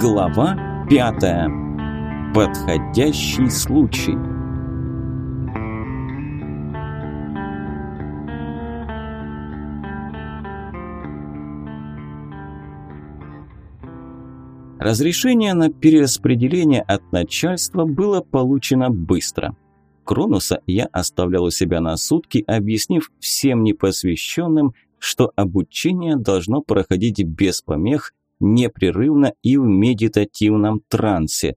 Глава пятая. Подходящий случай. Разрешение на перераспределение от начальства было получено быстро. Кронуса я оставлял у себя на сутки, объяснив всем непосвященным, что обучение должно проходить без помех непрерывно и в медитативном трансе.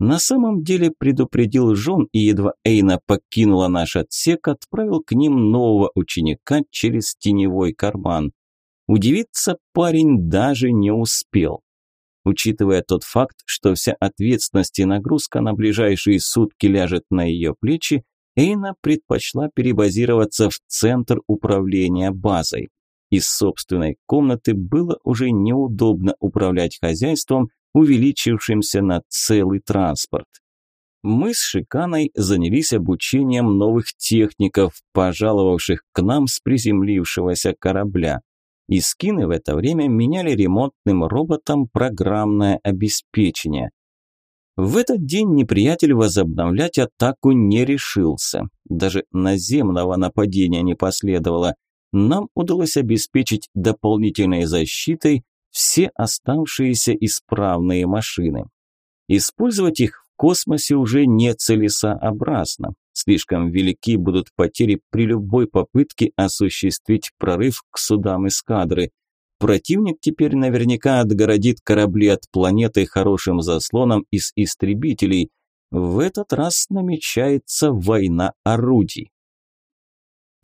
На самом деле предупредил Жон и едва Эйна покинула наш отсек, отправил к ним нового ученика через теневой карман. Удивиться парень даже не успел. Учитывая тот факт, что вся ответственность и нагрузка на ближайшие сутки ляжет на ее плечи, Эйна предпочла перебазироваться в центр управления базой. Из собственной комнаты было уже неудобно управлять хозяйством, увеличившимся на целый транспорт. Мы с Шиканой занялись обучением новых техников, пожаловавших к нам с приземлившегося корабля. И скины в это время меняли ремонтным роботам программное обеспечение. В этот день неприятель возобновлять атаку не решился. Даже наземного нападения не последовало нам удалось обеспечить дополнительной защитой все оставшиеся исправные машины. Использовать их в космосе уже нецелесообразно. Слишком велики будут потери при любой попытке осуществить прорыв к судам эскадры. Противник теперь наверняка отгородит корабли от планеты хорошим заслоном из истребителей. В этот раз намечается война орудий.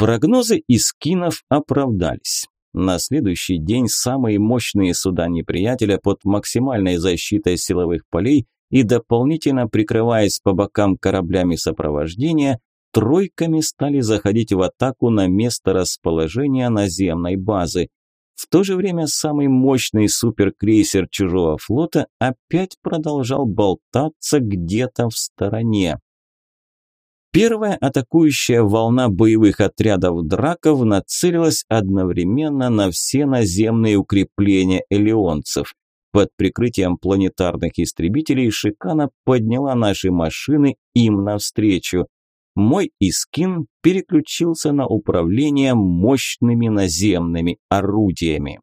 Прогнозы искинов оправдались. На следующий день самые мощные суда неприятеля под максимальной защитой силовых полей и дополнительно прикрываясь по бокам кораблями сопровождения, тройками стали заходить в атаку на место расположения наземной базы. В то же время самый мощный суперкрейсер чужого флота опять продолжал болтаться где-то в стороне. Первая атакующая волна боевых отрядов драков нацелилась одновременно на все наземные укрепления элеонцев. Под прикрытием планетарных истребителей Шикана подняла наши машины им навстречу. Мой Искин переключился на управление мощными наземными орудиями.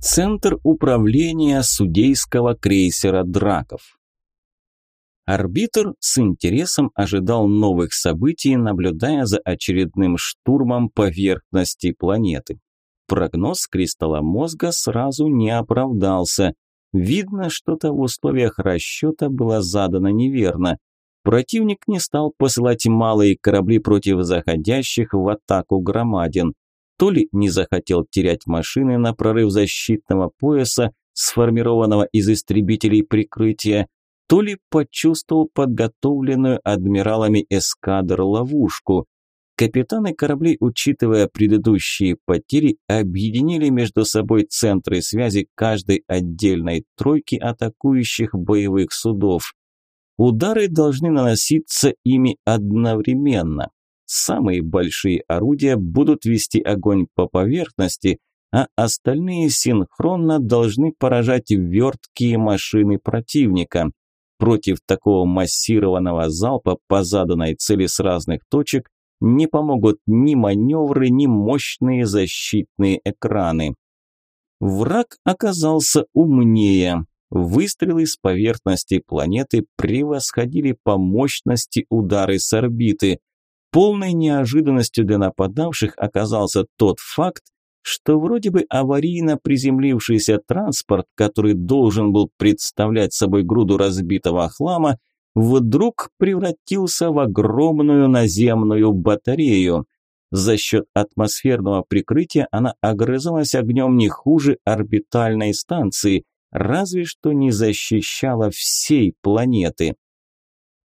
Центр управления судейского крейсера «Драков». Арбитр с интересом ожидал новых событий, наблюдая за очередным штурмом поверхности планеты. Прогноз кристалла мозга сразу не оправдался. Видно, что-то в условиях расчета было задано неверно. Противник не стал посылать малые корабли против заходящих в атаку громадин то ли не захотел терять машины на прорыв защитного пояса, сформированного из истребителей прикрытия, то ли почувствовал подготовленную адмиралами эскадр ловушку. Капитаны кораблей, учитывая предыдущие потери, объединили между собой центры связи каждой отдельной тройки атакующих боевых судов. Удары должны наноситься ими одновременно. Самые большие орудия будут вести огонь по поверхности, а остальные синхронно должны поражать верткие машины противника. Против такого массированного залпа по заданной цели с разных точек не помогут ни маневры, ни мощные защитные экраны. Враг оказался умнее. Выстрелы с поверхности планеты превосходили по мощности удары с орбиты. Полной неожиданностью для нападавших оказался тот факт, что вроде бы аварийно приземлившийся транспорт, который должен был представлять собой груду разбитого хлама, вдруг превратился в огромную наземную батарею. За счет атмосферного прикрытия она огрызалась огнем не хуже орбитальной станции, разве что не защищала всей планеты.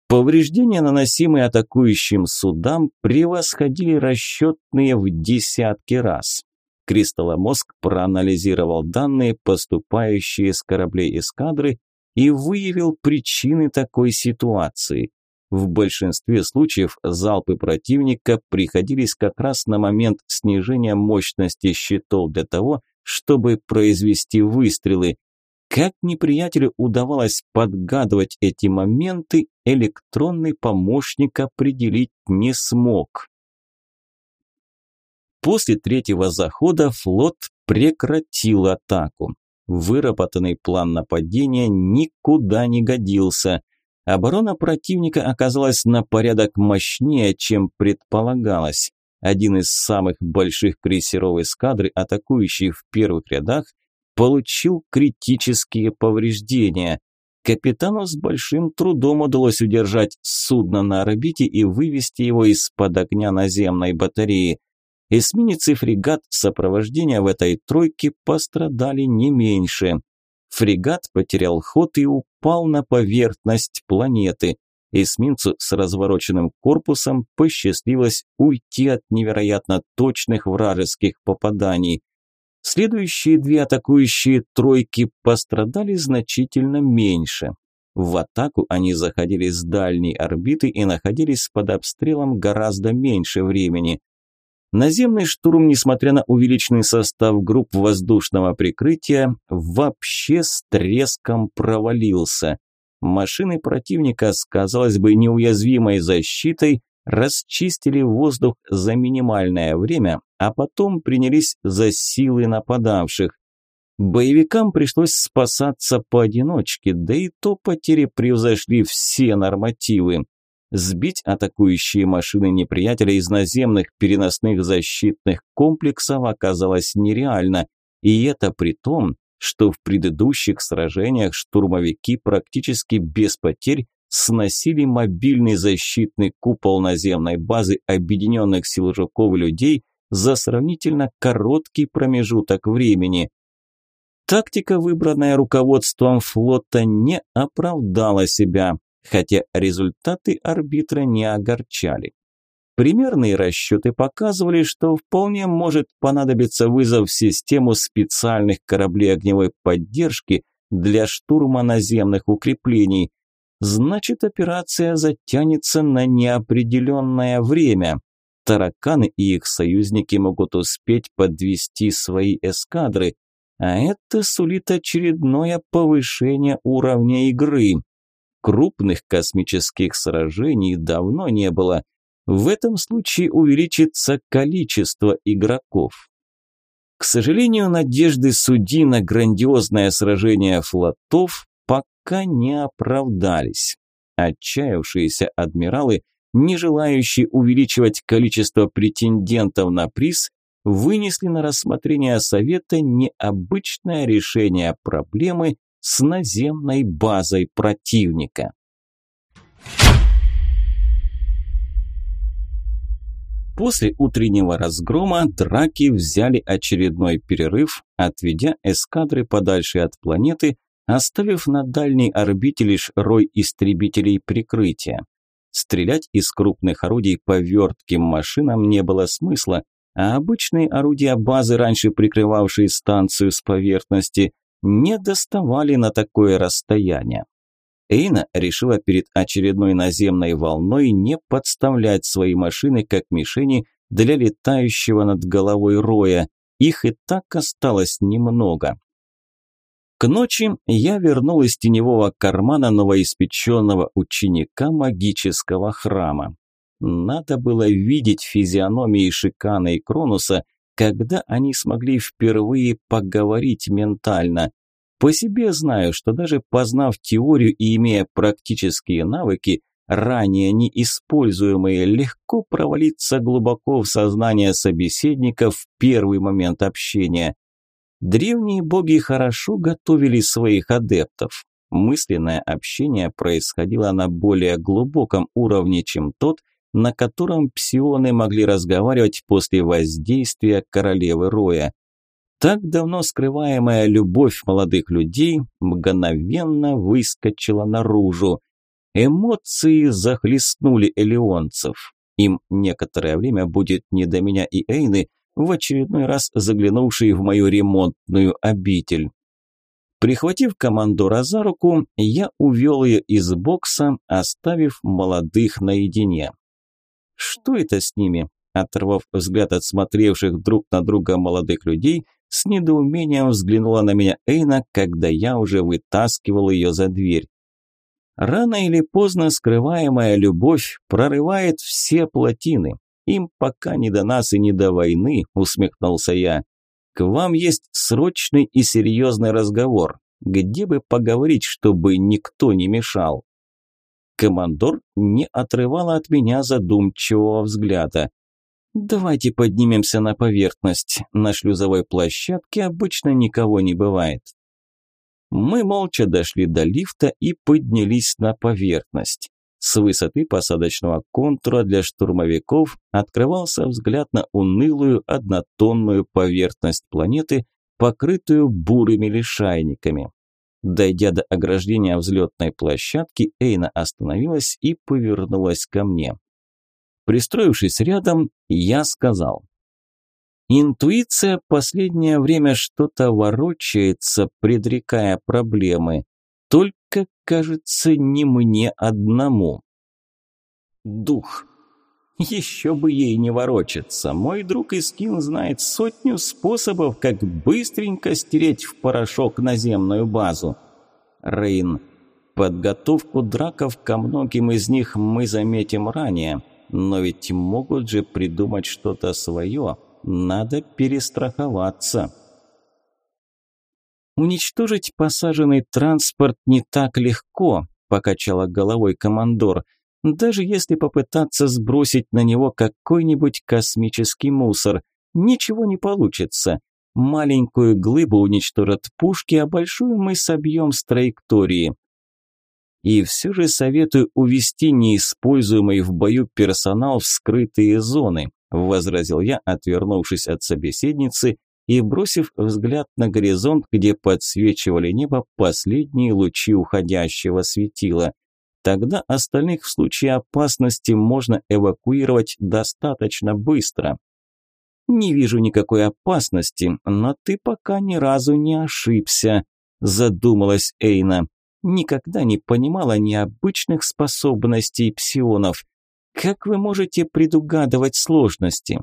Повреждения, наносимые атакующим судам, превосходили расчетные в десятки раз. Кристалломозг проанализировал данные, поступающие с кораблей эскадры, и выявил причины такой ситуации. В большинстве случаев залпы противника приходились как раз на момент снижения мощности щитов для того, чтобы произвести выстрелы, как неприятелю удавалось подгадывать эти моменты, электронный помощник определить не смог. После третьего захода флот прекратил атаку. Выработанный план нападения никуда не годился. Оборона противника оказалась на порядок мощнее, чем предполагалось. Один из самых больших крейсеров эскадры, атакующий в первых рядах, получил критические повреждения. Капитану с большим трудом удалось удержать судно на орбите и вывести его из-под огня наземной батареи. Эсминец и фрегат сопровождения в этой тройке пострадали не меньше. Фрегат потерял ход и упал на поверхность планеты. Эсминцу с развороченным корпусом посчастливилось уйти от невероятно точных вражеских попаданий. Следующие две атакующие тройки пострадали значительно меньше. В атаку они заходили с дальней орбиты и находились под обстрелом гораздо меньше времени. Наземный штурм, несмотря на увеличенный состав групп воздушного прикрытия, вообще с треском провалился. Машины противника с, казалось бы, неуязвимой защитой расчистили воздух за минимальное время, а потом принялись за силы нападавших. Боевикам пришлось спасаться поодиночке, да и то потери превзошли все нормативы. Сбить атакующие машины неприятеля из наземных переносных защитных комплексов оказалось нереально, и это при том, что в предыдущих сражениях штурмовики практически без потерь сносили мобильный защитный купол наземной базы объединенных сил жуков-людей за сравнительно короткий промежуток времени. Тактика, выбранная руководством флота, не оправдала себя, хотя результаты арбитра не огорчали. Примерные расчеты показывали, что вполне может понадобиться вызов в систему специальных кораблей огневой поддержки для штурма наземных укреплений. Значит, операция затянется на неопределенное время тараканы и их союзники могут успеть подвести свои эскадры, а это сулит очередное повышение уровня игры. Крупных космических сражений давно не было. В этом случае увеличится количество игроков. К сожалению, надежды судьи на грандиозное сражение флотов пока не оправдались. Отчаявшиеся адмиралы – не желающие увеличивать количество претендентов на приз, вынесли на рассмотрение Совета необычное решение проблемы с наземной базой противника. После утреннего разгрома драки взяли очередной перерыв, отведя эскадры подальше от планеты, оставив на дальней орбите лишь рой истребителей прикрытия. Стрелять из крупных орудий по вертким машинам не было смысла, а обычные орудия базы, раньше прикрывавшие станцию с поверхности, не доставали на такое расстояние. Эйна решила перед очередной наземной волной не подставлять свои машины как мишени для летающего над головой роя. Их и так осталось немного. К ночи я вернул из теневого кармана новоиспеченного ученика магического храма. Надо было видеть физиономии Шикана и Кронуса, когда они смогли впервые поговорить ментально. По себе знаю, что даже познав теорию и имея практические навыки, ранее неиспользуемые, легко провалиться глубоко в сознание собеседника в первый момент общения. Древние боги хорошо готовили своих адептов. Мысленное общение происходило на более глубоком уровне, чем тот, на котором псионы могли разговаривать после воздействия королевы Роя. Так давно скрываемая любовь молодых людей мгновенно выскочила наружу. Эмоции захлестнули элеонцев. Им некоторое время будет не до меня и Эйны, в очередной раз заглянувший в мою ремонтную обитель. Прихватив командора за руку, я увел ее из бокса, оставив молодых наедине. Что это с ними? Оторвав взгляд от смотревших друг на друга молодых людей, с недоумением взглянула на меня Эйна, когда я уже вытаскивал ее за дверь. Рано или поздно скрываемая любовь прорывает все плотины, «Им пока не до нас и не до войны», – усмехнулся я. «К вам есть срочный и серьезный разговор. Где бы поговорить, чтобы никто не мешал?» Командор не отрывала от меня задумчивого взгляда. «Давайте поднимемся на поверхность. На шлюзовой площадке обычно никого не бывает». Мы молча дошли до лифта и поднялись на поверхность. С высоты посадочного контура для штурмовиков открывался взгляд на унылую однотонную поверхность планеты, покрытую бурыми лишайниками. Дойдя до ограждения взлетной площадки, Эйна остановилась и повернулась ко мне. Пристроившись рядом, я сказал. «Интуиция последнее время что-то ворочается, предрекая проблемы. Только как кажется, не мне одному. Дух. Еще бы ей не ворочаться. Мой друг Искин знает сотню способов, как быстренько стереть в порошок наземную базу. Рейн. Подготовку драков ко многим из них мы заметим ранее, но ведь могут же придумать что-то свое. Надо перестраховаться. Уничтожить посаженный транспорт не так легко, покачала головой командор. Даже если попытаться сбросить на него какой-нибудь космический мусор, ничего не получится. Маленькую глыбу уничтожат пушки, а большую мы собьем с траектории. И все же советую увести неиспользуемый в бою персонал в скрытые зоны, возразил я, отвернувшись от собеседницы и, бросив взгляд на горизонт, где подсвечивали небо последние лучи уходящего светила. Тогда остальных в случае опасности можно эвакуировать достаточно быстро. «Не вижу никакой опасности, но ты пока ни разу не ошибся», – задумалась Эйна. «Никогда не понимала необычных способностей псионов. Как вы можете предугадывать сложности?»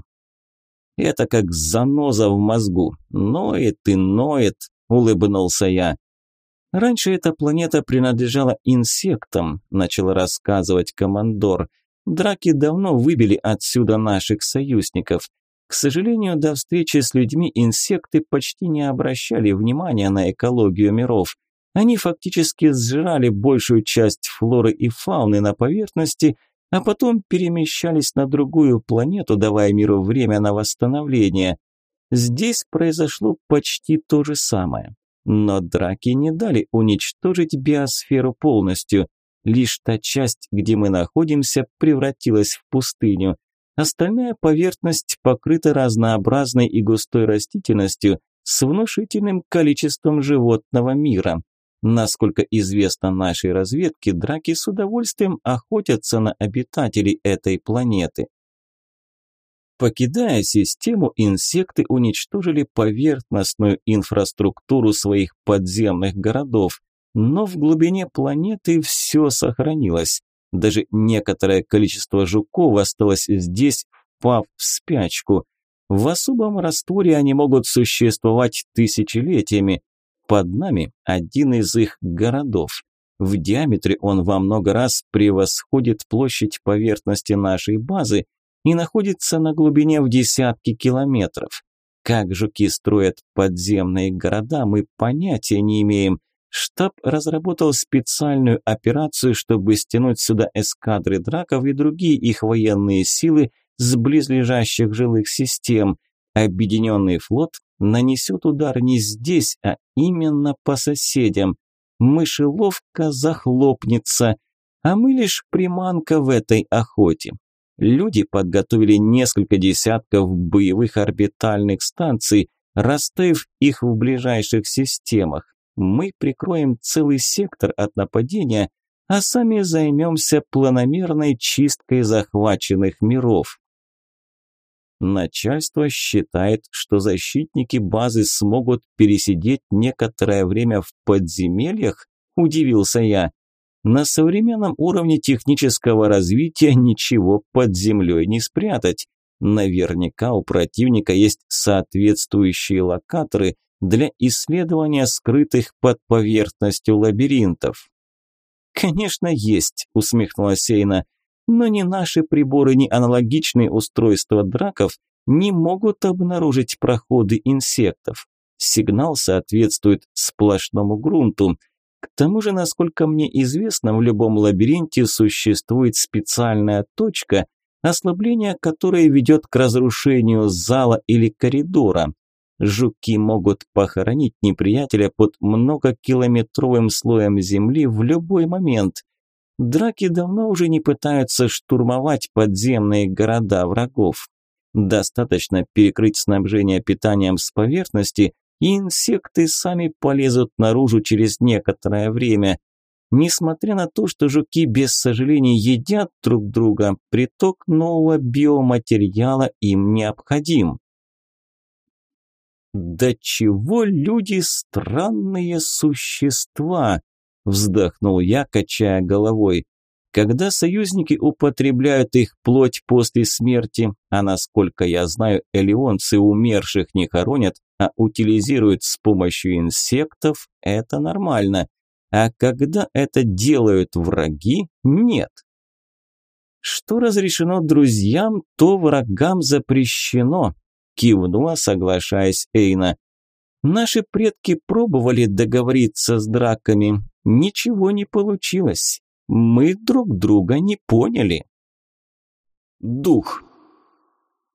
Это как заноза в мозгу. Ноет и ноет, улыбнулся я. Раньше эта планета принадлежала инсектам, начал рассказывать командор. Драки давно выбили отсюда наших союзников. К сожалению, до встречи с людьми инсекты почти не обращали внимания на экологию миров. Они фактически сжирали большую часть флоры и фауны на поверхности а потом перемещались на другую планету, давая миру время на восстановление. Здесь произошло почти то же самое. Но драки не дали уничтожить биосферу полностью. Лишь та часть, где мы находимся, превратилась в пустыню. Остальная поверхность покрыта разнообразной и густой растительностью с внушительным количеством животного мира. Насколько известно нашей разведке, драки с удовольствием охотятся на обитателей этой планеты. Покидая систему, инсекты уничтожили поверхностную инфраструктуру своих подземных городов, но в глубине планеты все сохранилось. Даже некоторое количество жуков осталось здесь, впав в спячку. В особом растворе они могут существовать тысячелетиями, под нами один из их городов. В диаметре он во много раз превосходит площадь поверхности нашей базы и находится на глубине в десятки километров. Как жуки строят подземные города, мы понятия не имеем. Штаб разработал специальную операцию, чтобы стянуть сюда эскадры драков и другие их военные силы с близлежащих жилых систем. Объединенный флот нанесет удар не здесь, а именно по соседям. Мышеловка захлопнется, а мы лишь приманка в этой охоте. Люди подготовили несколько десятков боевых орбитальных станций, расставив их в ближайших системах. Мы прикроем целый сектор от нападения, а сами займемся планомерной чисткой захваченных миров. Начальство считает, что защитники базы смогут пересидеть некоторое время в подземельях, удивился я. На современном уровне технического развития ничего под землей не спрятать. Наверняка у противника есть соответствующие локаторы для исследования скрытых под поверхностью лабиринтов. «Конечно, есть», – усмехнулась Сейна но ни наши приборы, ни аналогичные устройства драков не могут обнаружить проходы инсектов. Сигнал соответствует сплошному грунту. К тому же, насколько мне известно, в любом лабиринте существует специальная точка, ослабление которой ведет к разрушению зала или коридора. Жуки могут похоронить неприятеля под многокилометровым слоем земли в любой момент – Драки давно уже не пытаются штурмовать подземные города врагов. Достаточно перекрыть снабжение питанием с поверхности, и инсекты сами полезут наружу через некоторое время. Несмотря на то, что жуки без сожалений едят друг друга, приток нового биоматериала им необходим. «Да чего люди странные существа!» вздохнул я, качая головой. Когда союзники употребляют их плоть после смерти, а насколько я знаю, элеонцы умерших не хоронят, а утилизируют с помощью инсектов, это нормально. А когда это делают враги, нет. Что разрешено друзьям, то врагам запрещено, кивнула, соглашаясь Эйна. Наши предки пробовали договориться с драками, Ничего не получилось. Мы друг друга не поняли. Дух.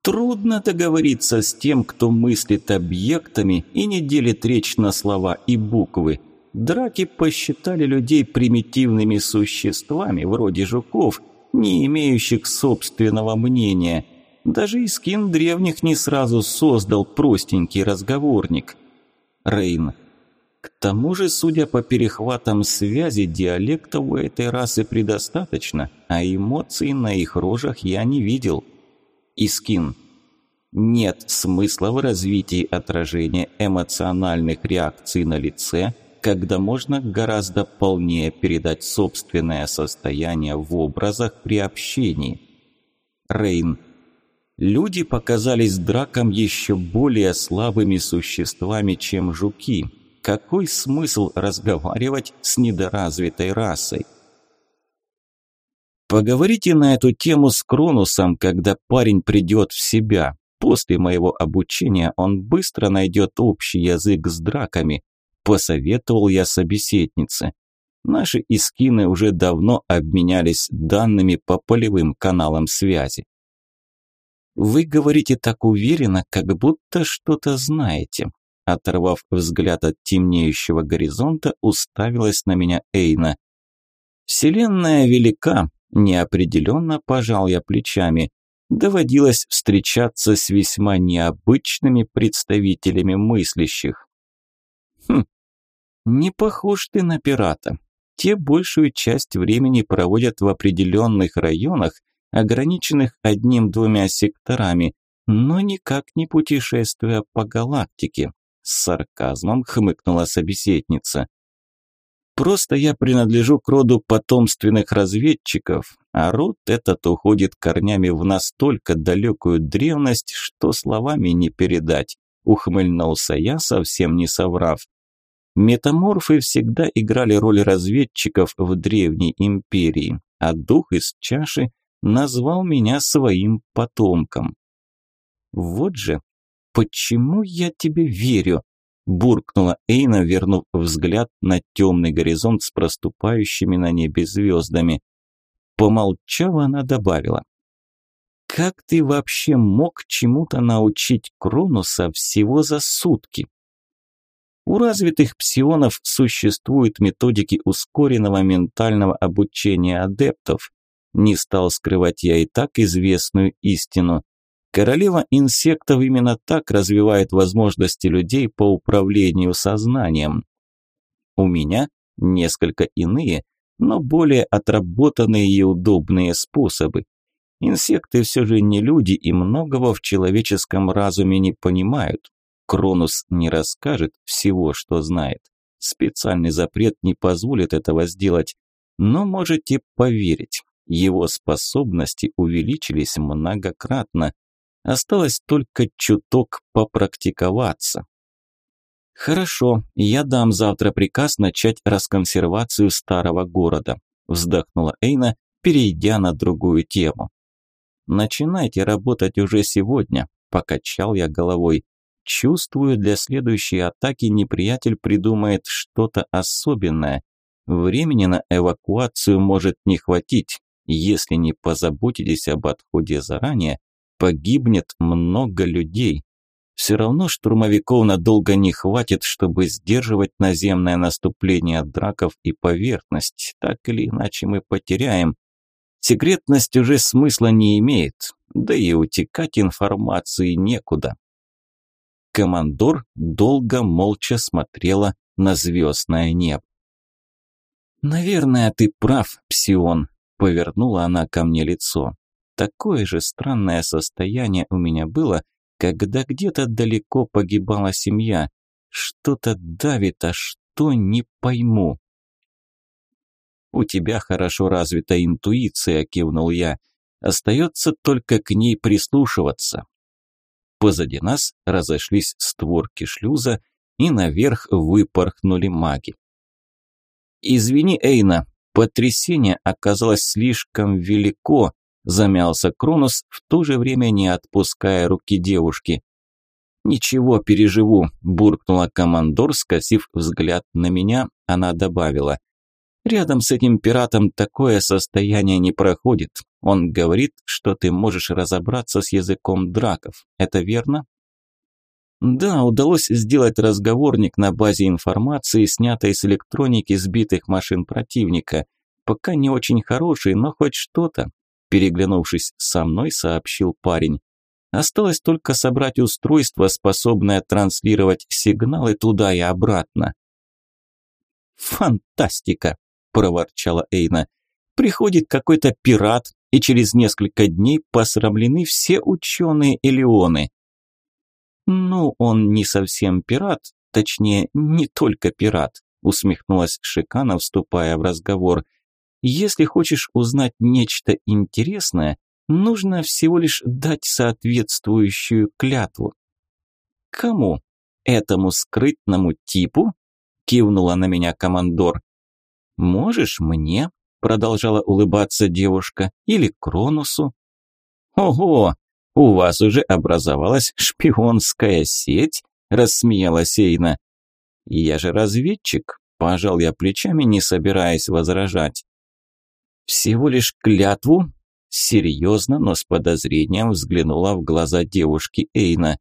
Трудно договориться с тем, кто мыслит объектами и не делит речь на слова и буквы. Драки посчитали людей примитивными существами, вроде жуков, не имеющих собственного мнения. Даже Искин древних не сразу создал простенький разговорник. Рейн к тому же, судя по перехватам связи, диалектов у этой расы предостаточно, а эмоций на их рожах я не видел. Искин. Нет смысла в развитии отражения эмоциональных реакций на лице, когда можно гораздо полнее передать собственное состояние в образах при общении. Рейн. Люди показались дракам еще более слабыми существами, чем жуки – какой смысл разговаривать с недоразвитой расой? Поговорите на эту тему с Кронусом, когда парень придет в себя. После моего обучения он быстро найдет общий язык с драками, посоветовал я собеседнице. Наши искины уже давно обменялись данными по полевым каналам связи. Вы говорите так уверенно, как будто что-то знаете. Оторвав взгляд от темнеющего горизонта, уставилась на меня Эйна. «Вселенная велика», – неопределенно пожал я плечами. Доводилось встречаться с весьма необычными представителями мыслящих. «Хм, не похож ты на пирата. Те большую часть времени проводят в определенных районах, ограниченных одним-двумя секторами, но никак не путешествуя по галактике с сарказмом хмыкнула собеседница. Просто я принадлежу к роду потомственных разведчиков, а род этот уходит корнями в настолько далекую древность, что словами не передать, ухмыльнулся я, совсем не соврав. Метаморфы всегда играли роль разведчиков в древней империи, а дух из чаши назвал меня своим потомком. Вот же почему я тебе верю?» буркнула Эйна, вернув взгляд на темный горизонт с проступающими на небе звездами. Помолчав, она добавила. «Как ты вообще мог чему-то научить Кронуса всего за сутки?» У развитых псионов существуют методики ускоренного ментального обучения адептов. Не стал скрывать я и так известную истину. Королева инсектов именно так развивает возможности людей по управлению сознанием. У меня несколько иные, но более отработанные и удобные способы. Инсекты все же не люди и многого в человеческом разуме не понимают. Кронус не расскажет всего, что знает. Специальный запрет не позволит этого сделать, но можете поверить, его способности увеличились многократно, Осталось только чуток попрактиковаться. «Хорошо, я дам завтра приказ начать расконсервацию старого города», вздохнула Эйна, перейдя на другую тему. «Начинайте работать уже сегодня», покачал я головой. Чувствую, для следующей атаки неприятель придумает что-то особенное. Времени на эвакуацию может не хватить, если не позаботитесь об отходе заранее погибнет много людей. Все равно штурмовиков надолго не хватит, чтобы сдерживать наземное наступление драков и поверхность. Так или иначе мы потеряем. Секретность уже смысла не имеет, да и утекать информации некуда. Командор долго молча смотрела на звездное небо. «Наверное, ты прав, Псион», — повернула она ко мне лицо. Такое же странное состояние у меня было, когда где-то далеко погибала семья. Что-то давит, а что не пойму. «У тебя хорошо развита интуиция», – кивнул я. «Остается только к ней прислушиваться». Позади нас разошлись створки шлюза, и наверх выпорхнули маги. «Извини, Эйна, потрясение оказалось слишком велико, замялся Кронос, в то же время не отпуская руки девушки. «Ничего, переживу», – буркнула командор, скосив взгляд на меня, она добавила. «Рядом с этим пиратом такое состояние не проходит. Он говорит, что ты можешь разобраться с языком драков. Это верно?» Да, удалось сделать разговорник на базе информации, снятой с электроники сбитых машин противника. Пока не очень хороший, но хоть что-то переглянувшись со мной, сообщил парень. Осталось только собрать устройство, способное транслировать сигналы туда и обратно. «Фантастика!» – проворчала Эйна. «Приходит какой-то пират, и через несколько дней посрамлены все ученые Элеоны». «Ну, он не совсем пират, точнее, не только пират», – усмехнулась Шикана, вступая в разговор – если хочешь узнать нечто интересное, нужно всего лишь дать соответствующую клятву. Кому? Этому скрытному типу? Кивнула на меня командор. Можешь мне? Продолжала улыбаться девушка. Или Кронусу? Ого! У вас уже образовалась шпионская сеть? Рассмеялась Эйна. Я же разведчик, пожал я плечами, не собираясь возражать. «Всего лишь клятву?» Серьезно, но с подозрением взглянула в глаза девушки Эйна.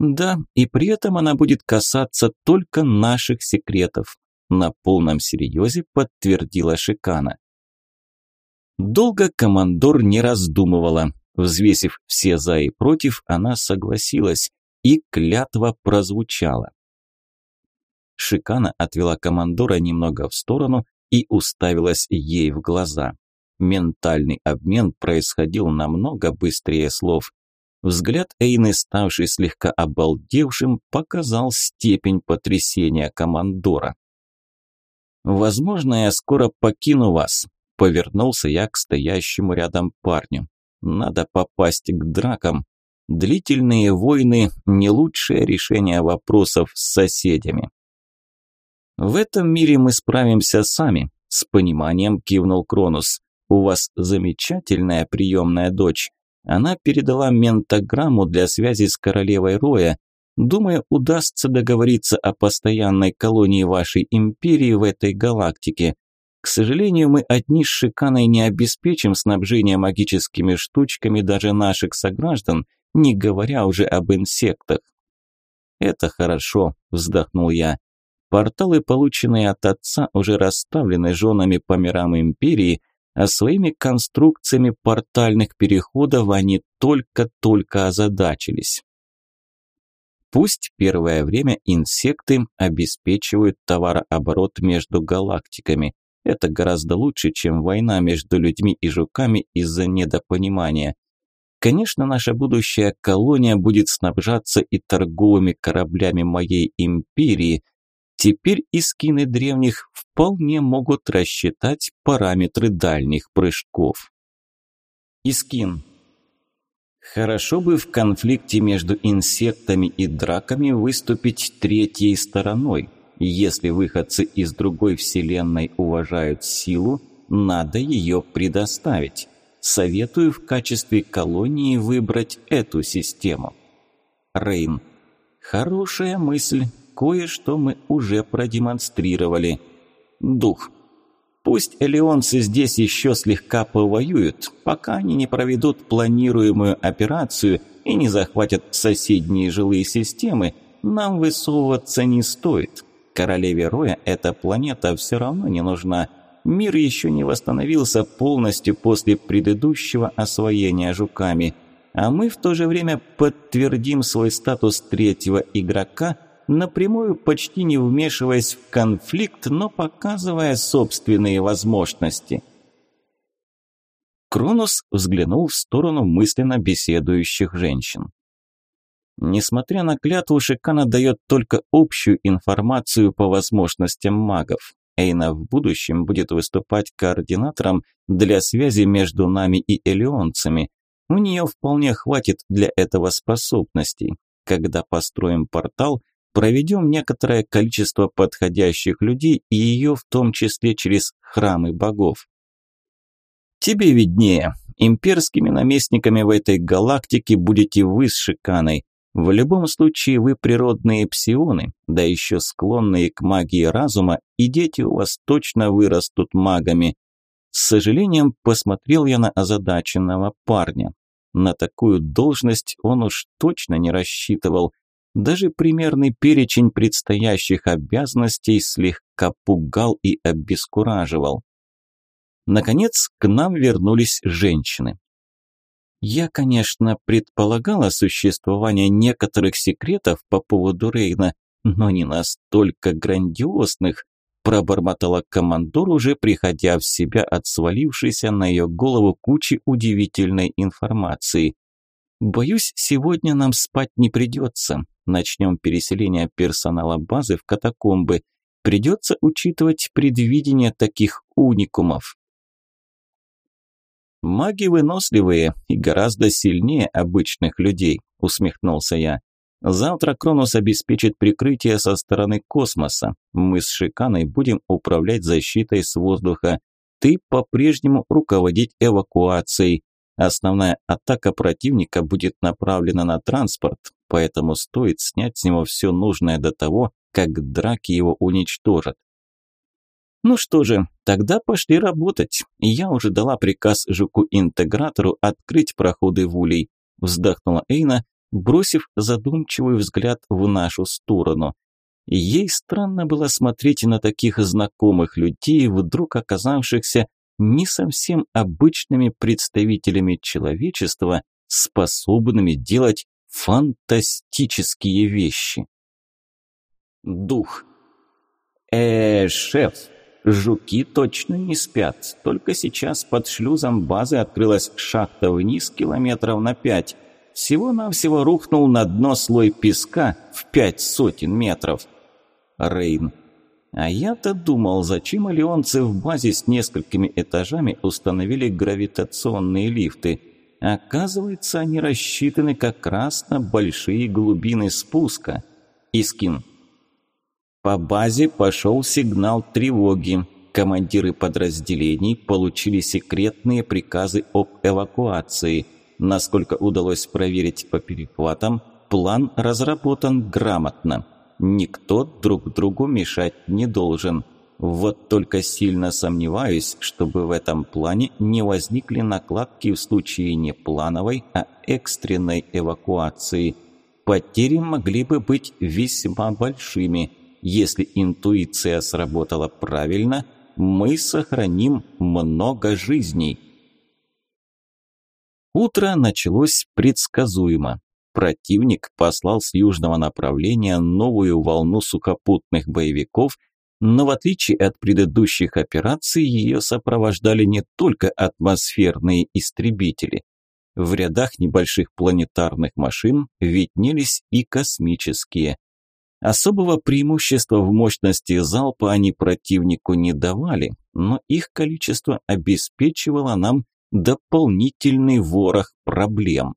«Да, и при этом она будет касаться только наших секретов», на полном серьезе подтвердила Шикана. Долго командор не раздумывала. Взвесив все «за» и «против», она согласилась, и клятва прозвучала. Шикана отвела командора немного в сторону и уставилась ей в глаза. Ментальный обмен происходил намного быстрее слов. Взгляд Эйны, ставший слегка обалдевшим, показал степень потрясения командора. «Возможно, я скоро покину вас», – повернулся я к стоящему рядом парню. «Надо попасть к дракам. Длительные войны – не лучшее решение вопросов с соседями». В этом мире мы справимся сами, с пониманием кивнул Кронус. У вас замечательная приемная дочь. Она передала ментограмму для связи с королевой Роя. Думаю, удастся договориться о постоянной колонии вашей империи в этой галактике. К сожалению, мы одни с Шиканой не обеспечим снабжение магическими штучками даже наших сограждан, не говоря уже об инсектах. «Это хорошо», – вздохнул я. Порталы, полученные от отца, уже расставлены женами по мирам империи, а своими конструкциями портальных переходов они только-только озадачились. Пусть первое время инсекты обеспечивают товарооборот между галактиками. Это гораздо лучше, чем война между людьми и жуками из-за недопонимания. Конечно, наша будущая колония будет снабжаться и торговыми кораблями моей империи, Теперь искины древних вполне могут рассчитать параметры дальних прыжков. Искин. Хорошо бы в конфликте между инсектами и драками выступить третьей стороной. Если выходцы из другой вселенной уважают силу, надо ее предоставить. Советую в качестве колонии выбрать эту систему. Рейн. Хорошая мысль, кое-что мы уже продемонстрировали. Дух. Пусть элеонцы здесь еще слегка повоюют, пока они не проведут планируемую операцию и не захватят соседние жилые системы, нам высовываться не стоит. Королеве Роя эта планета все равно не нужна. Мир еще не восстановился полностью после предыдущего освоения жуками. А мы в то же время подтвердим свой статус третьего игрока – напрямую почти не вмешиваясь в конфликт, но показывая собственные возможности. Кронос взглянул в сторону мысленно беседующих женщин. Несмотря на клятву, Шикана дает только общую информацию по возможностям магов. Эйна в будущем будет выступать координатором для связи между нами и элеонцами. У нее вполне хватит для этого способностей. Когда построим портал, Проведем некоторое количество подходящих людей и ее в том числе через храмы богов. Тебе виднее. Имперскими наместниками в этой галактике будете вы с Шиканой. В любом случае вы природные псионы, да еще склонные к магии разума, и дети у вас точно вырастут магами. С сожалением посмотрел я на озадаченного парня. На такую должность он уж точно не рассчитывал. Даже примерный перечень предстоящих обязанностей слегка пугал и обескураживал. Наконец, к нам вернулись женщины. Я, конечно, предполагала существование некоторых секретов по поводу Рейна, но не настолько грандиозных, пробормотала командор, уже приходя в себя от свалившейся на ее голову кучи удивительной информации. Боюсь, сегодня нам спать не придется начнем переселение персонала базы в катакомбы, придется учитывать предвидение таких уникумов. «Маги выносливые и гораздо сильнее обычных людей», – усмехнулся я. «Завтра Кронос обеспечит прикрытие со стороны космоса. Мы с Шиканой будем управлять защитой с воздуха. Ты по-прежнему руководить эвакуацией. Основная атака противника будет направлена на транспорт, поэтому стоит снять с него все нужное до того, как драки его уничтожат. Ну что же, тогда пошли работать. Я уже дала приказ жуку-интегратору открыть проходы в улей, вздохнула Эйна, бросив задумчивый взгляд в нашу сторону. Ей странно было смотреть на таких знакомых людей, вдруг оказавшихся не совсем обычными представителями человечества, способными делать фантастические вещи. Дух. Э, шеф, жуки точно не спят. Только сейчас под шлюзом базы открылась шахта вниз километров на пять. Всего-навсего рухнул на дно слой песка в пять сотен метров. Рейн. А я-то думал, зачем алионцы в базе с несколькими этажами установили гравитационные лифты – Оказывается, они рассчитаны как раз на большие глубины спуска. Искин. По базе пошел сигнал тревоги. Командиры подразделений получили секретные приказы об эвакуации. Насколько удалось проверить по перехватам, план разработан грамотно. Никто друг другу мешать не должен. Вот только сильно сомневаюсь, чтобы в этом плане не возникли накладки в случае не плановой, а экстренной эвакуации. Потери могли бы быть весьма большими. Если интуиция сработала правильно, мы сохраним много жизней. Утро началось предсказуемо. Противник послал с южного направления новую волну сухопутных боевиков – но в отличие от предыдущих операций ее сопровождали не только атмосферные истребители. В рядах небольших планетарных машин виднелись и космические. Особого преимущества в мощности залпа они противнику не давали, но их количество обеспечивало нам дополнительный ворох проблем.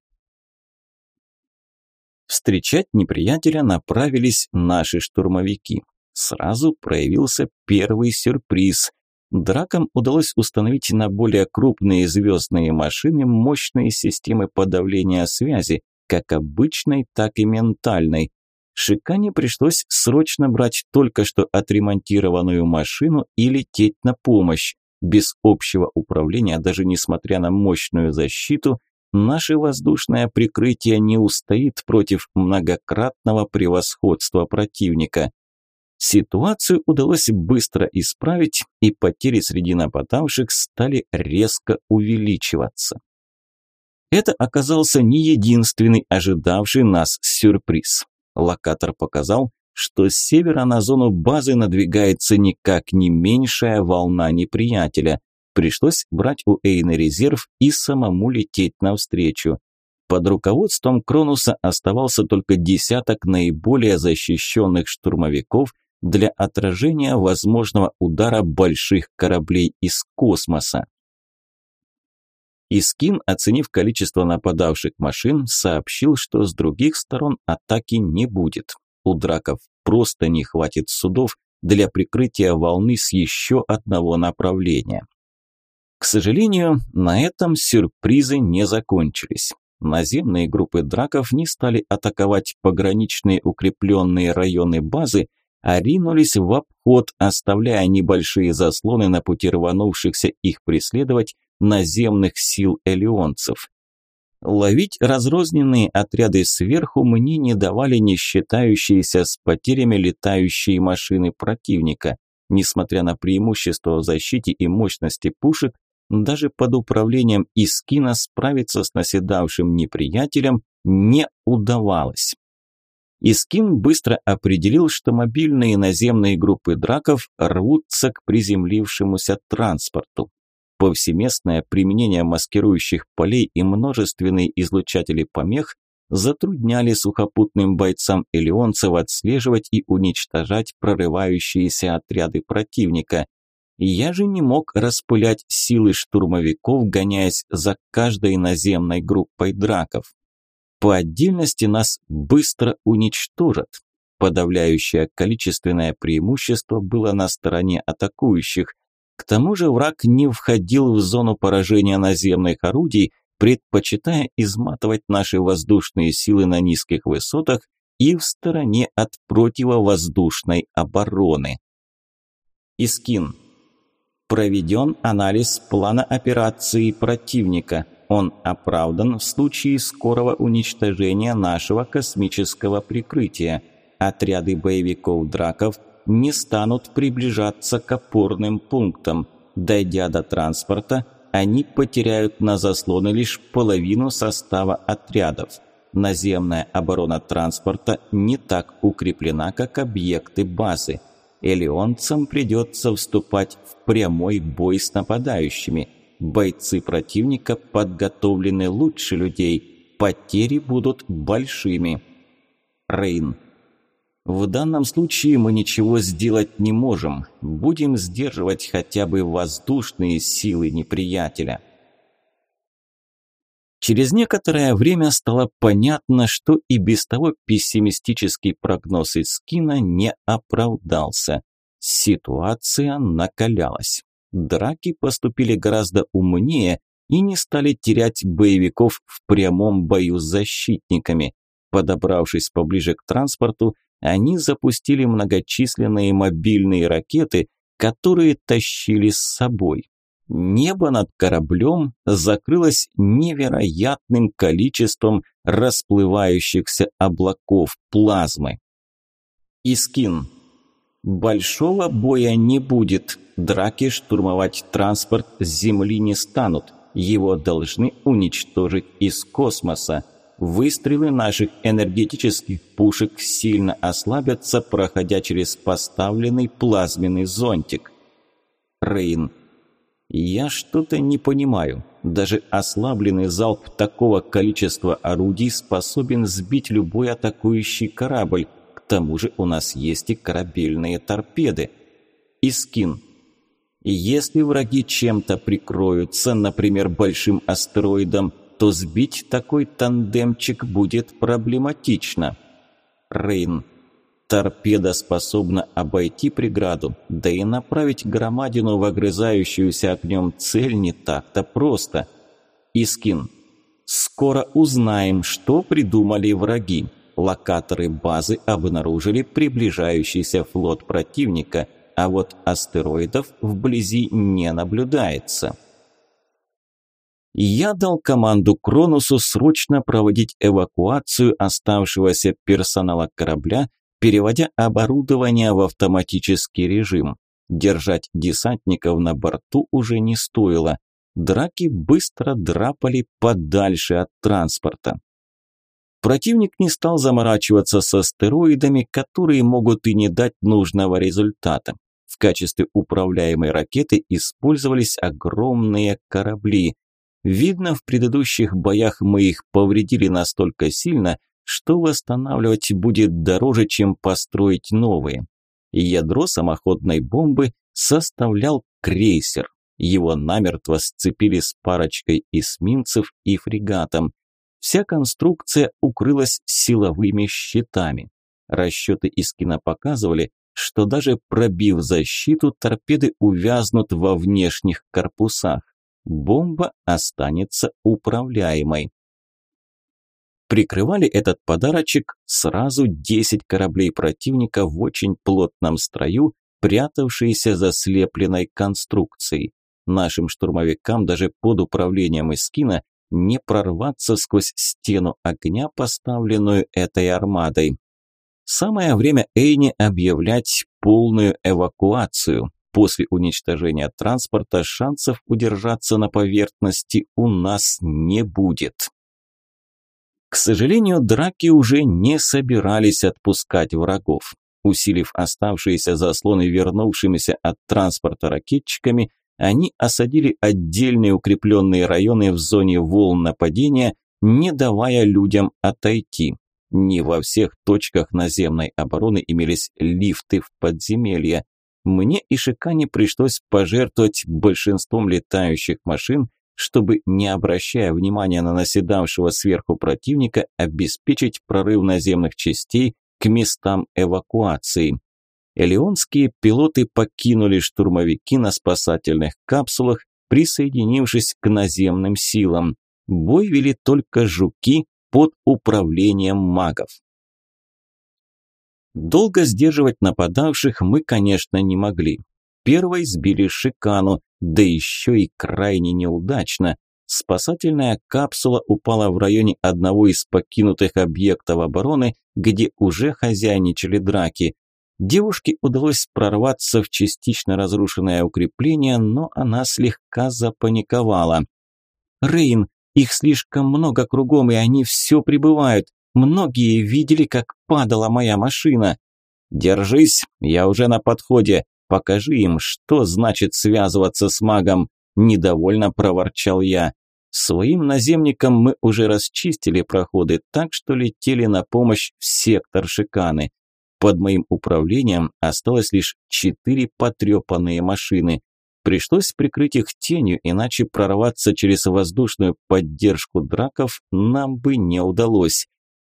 Встречать неприятеля направились наши штурмовики сразу проявился первый сюрприз. Дракам удалось установить на более крупные звездные машины мощные системы подавления связи, как обычной, так и ментальной. Шикане пришлось срочно брать только что отремонтированную машину и лететь на помощь. Без общего управления, даже несмотря на мощную защиту, наше воздушное прикрытие не устоит против многократного превосходства противника. Ситуацию удалось быстро исправить, и потери среди нападавших стали резко увеличиваться. Это оказался не единственный ожидавший нас сюрприз. Локатор показал, что с севера на зону базы надвигается никак не меньшая волна неприятеля. Пришлось брать у Эйна резерв и самому лететь навстречу. Под руководством Кронуса оставался только десяток наиболее защищенных штурмовиков – для отражения возможного удара больших кораблей из космоса. Искин, оценив количество нападавших машин, сообщил, что с других сторон атаки не будет. У драков просто не хватит судов для прикрытия волны с еще одного направления. К сожалению, на этом сюрпризы не закончились. Наземные группы драков не стали атаковать пограничные укрепленные районы базы, ринулись в обход, оставляя небольшие заслоны на пути рванувшихся их преследовать наземных сил элеонцев. Ловить разрозненные отряды сверху мне не давали не считающиеся с потерями летающие машины противника. Несмотря на преимущество в защите и мощности пушек, даже под управлением Искина справиться с наседавшим неприятелем не удавалось и Искин быстро определил, что мобильные наземные группы драков рвутся к приземлившемуся транспорту. Повсеместное применение маскирующих полей и множественные излучатели помех затрудняли сухопутным бойцам элеонцев отслеживать и уничтожать прорывающиеся отряды противника. Я же не мог распылять силы штурмовиков, гоняясь за каждой наземной группой драков. По отдельности нас быстро уничтожат. Подавляющее количественное преимущество было на стороне атакующих. К тому же враг не входил в зону поражения наземных орудий, предпочитая изматывать наши воздушные силы на низких высотах и в стороне от противовоздушной обороны. Искин. Проведен анализ плана операции противника. Он оправдан в случае скорого уничтожения нашего космического прикрытия. Отряды боевиков-драков не станут приближаться к опорным пунктам. Дойдя до транспорта, они потеряют на заслоны лишь половину состава отрядов. Наземная оборона транспорта не так укреплена, как объекты базы. Элеонцам придется вступать в прямой бой с нападающими – Бойцы противника подготовлены лучше людей. Потери будут большими. Рейн. В данном случае мы ничего сделать не можем. Будем сдерживать хотя бы воздушные силы неприятеля. Через некоторое время стало понятно, что и без того пессимистический прогноз Искина не оправдался. Ситуация накалялась драки поступили гораздо умнее и не стали терять боевиков в прямом бою с защитниками. Подобравшись поближе к транспорту, они запустили многочисленные мобильные ракеты, которые тащили с собой. Небо над кораблем закрылось невероятным количеством расплывающихся облаков плазмы. Искин. Большого боя не будет, Драки штурмовать транспорт с земли не станут. Его должны уничтожить из космоса. Выстрелы наших энергетических пушек сильно ослабятся, проходя через поставленный плазменный зонтик. Рейн. Я что-то не понимаю. Даже ослабленный залп такого количества орудий способен сбить любой атакующий корабль. К тому же у нас есть и корабельные торпеды. Искин. Если враги чем-то прикроются, например, большим астероидом, то сбить такой тандемчик будет проблематично. Рейн. Торпеда способна обойти преграду, да и направить громадину в огрызающуюся огнем цель не так-то просто. Искин. Скоро узнаем, что придумали враги. Локаторы базы обнаружили приближающийся флот противника – а вот астероидов вблизи не наблюдается. Я дал команду Кроносу срочно проводить эвакуацию оставшегося персонала корабля, переводя оборудование в автоматический режим. Держать десантников на борту уже не стоило. Драки быстро драпали подальше от транспорта. Противник не стал заморачиваться с астероидами, которые могут и не дать нужного результата. В качестве управляемой ракеты использовались огромные корабли. Видно, в предыдущих боях мы их повредили настолько сильно, что восстанавливать будет дороже, чем построить новые. Ядро самоходной бомбы составлял крейсер. Его намертво сцепили с парочкой эсминцев и фрегатом. Вся конструкция укрылась силовыми щитами. Расчеты из кино показывали, что даже пробив защиту, торпеды увязнут во внешних корпусах. Бомба останется управляемой. Прикрывали этот подарочек сразу 10 кораблей противника в очень плотном строю, прятавшиеся за слепленной конструкцией. Нашим штурмовикам даже под управлением Искина не прорваться сквозь стену огня, поставленную этой армадой. Самое время Эйни объявлять полную эвакуацию. После уничтожения транспорта шансов удержаться на поверхности у нас не будет. К сожалению, драки уже не собирались отпускать врагов. Усилив оставшиеся заслоны вернувшимися от транспорта ракетчиками, они осадили отдельные укрепленные районы в зоне волн нападения, не давая людям отойти. Не во всех точках наземной обороны имелись лифты в подземелья. Мне и Шикане пришлось пожертвовать большинством летающих машин, чтобы, не обращая внимания на наседавшего сверху противника, обеспечить прорыв наземных частей к местам эвакуации. Элеонские пилоты покинули штурмовики на спасательных капсулах, присоединившись к наземным силам. Бой вели только жуки, под управлением магов. Долго сдерживать нападавших мы, конечно, не могли. Первой сбили шикану, да еще и крайне неудачно. Спасательная капсула упала в районе одного из покинутых объектов обороны, где уже хозяйничали драки. Девушке удалось прорваться в частично разрушенное укрепление, но она слегка запаниковала. «Рейн, их слишком много кругом, и они все прибывают. Многие видели, как падала моя машина. Держись, я уже на подходе. Покажи им, что значит связываться с магом, недовольно проворчал я. Своим наземникам мы уже расчистили проходы, так что летели на помощь в сектор Шиканы. Под моим управлением осталось лишь четыре потрепанные машины. Пришлось прикрыть их тенью, иначе прорваться через воздушную поддержку драков нам бы не удалось.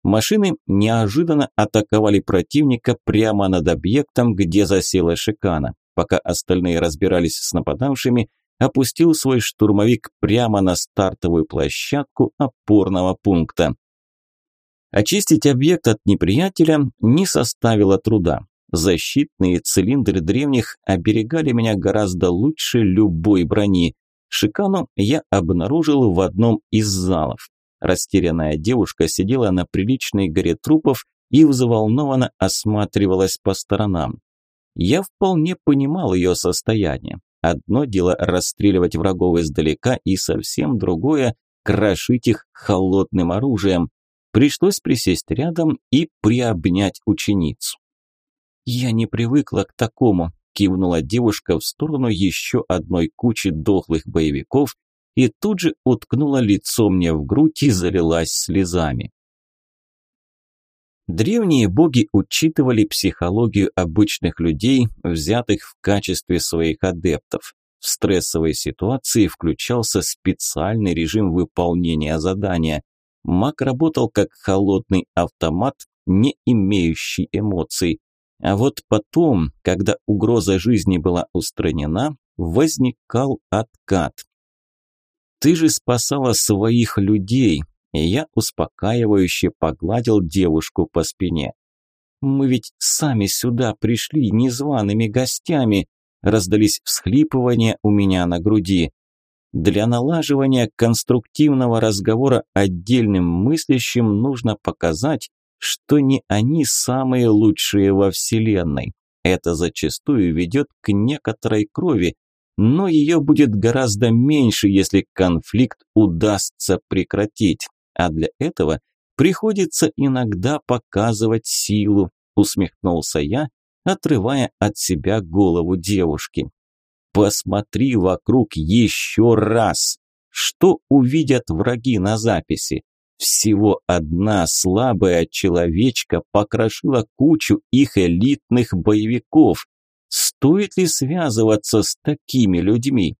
Машины неожиданно атаковали противника прямо над объектом, где засела шикана. Пока остальные разбирались с нападавшими, опустил свой штурмовик прямо на стартовую площадку опорного пункта. Очистить объект от неприятеля не составило труда. Защитные цилиндры древних оберегали меня гораздо лучше любой брони. Шикану я обнаружил в одном из залов. Растерянная девушка сидела на приличной горе трупов и взволнованно осматривалась по сторонам. Я вполне понимал ее состояние. Одно дело расстреливать врагов издалека и совсем другое – крошить их холодным оружием. Пришлось присесть рядом и приобнять ученицу. «Я не привыкла к такому», – кивнула девушка в сторону еще одной кучи дохлых боевиков и тут же уткнула лицо мне в грудь и залилась слезами. Древние боги учитывали психологию обычных людей, взятых в качестве своих адептов. В стрессовой ситуации включался специальный режим выполнения задания. Маг работал как холодный автомат, не имеющий эмоций. А вот потом, когда угроза жизни была устранена, возникал откат. «Ты же спасала своих людей!» И я успокаивающе погладил девушку по спине. «Мы ведь сами сюда пришли незваными гостями!» Раздались всхлипывания у меня на груди. Для налаживания конструктивного разговора отдельным мыслящим нужно показать, что не они самые лучшие во Вселенной. Это зачастую ведет к некоторой крови, но ее будет гораздо меньше, если конфликт удастся прекратить. А для этого приходится иногда показывать силу, усмехнулся я, отрывая от себя голову девушки. Посмотри вокруг еще раз. Что увидят враги на записи? Всего одна слабая человечка покрошила кучу их элитных боевиков. Стоит ли связываться с такими людьми?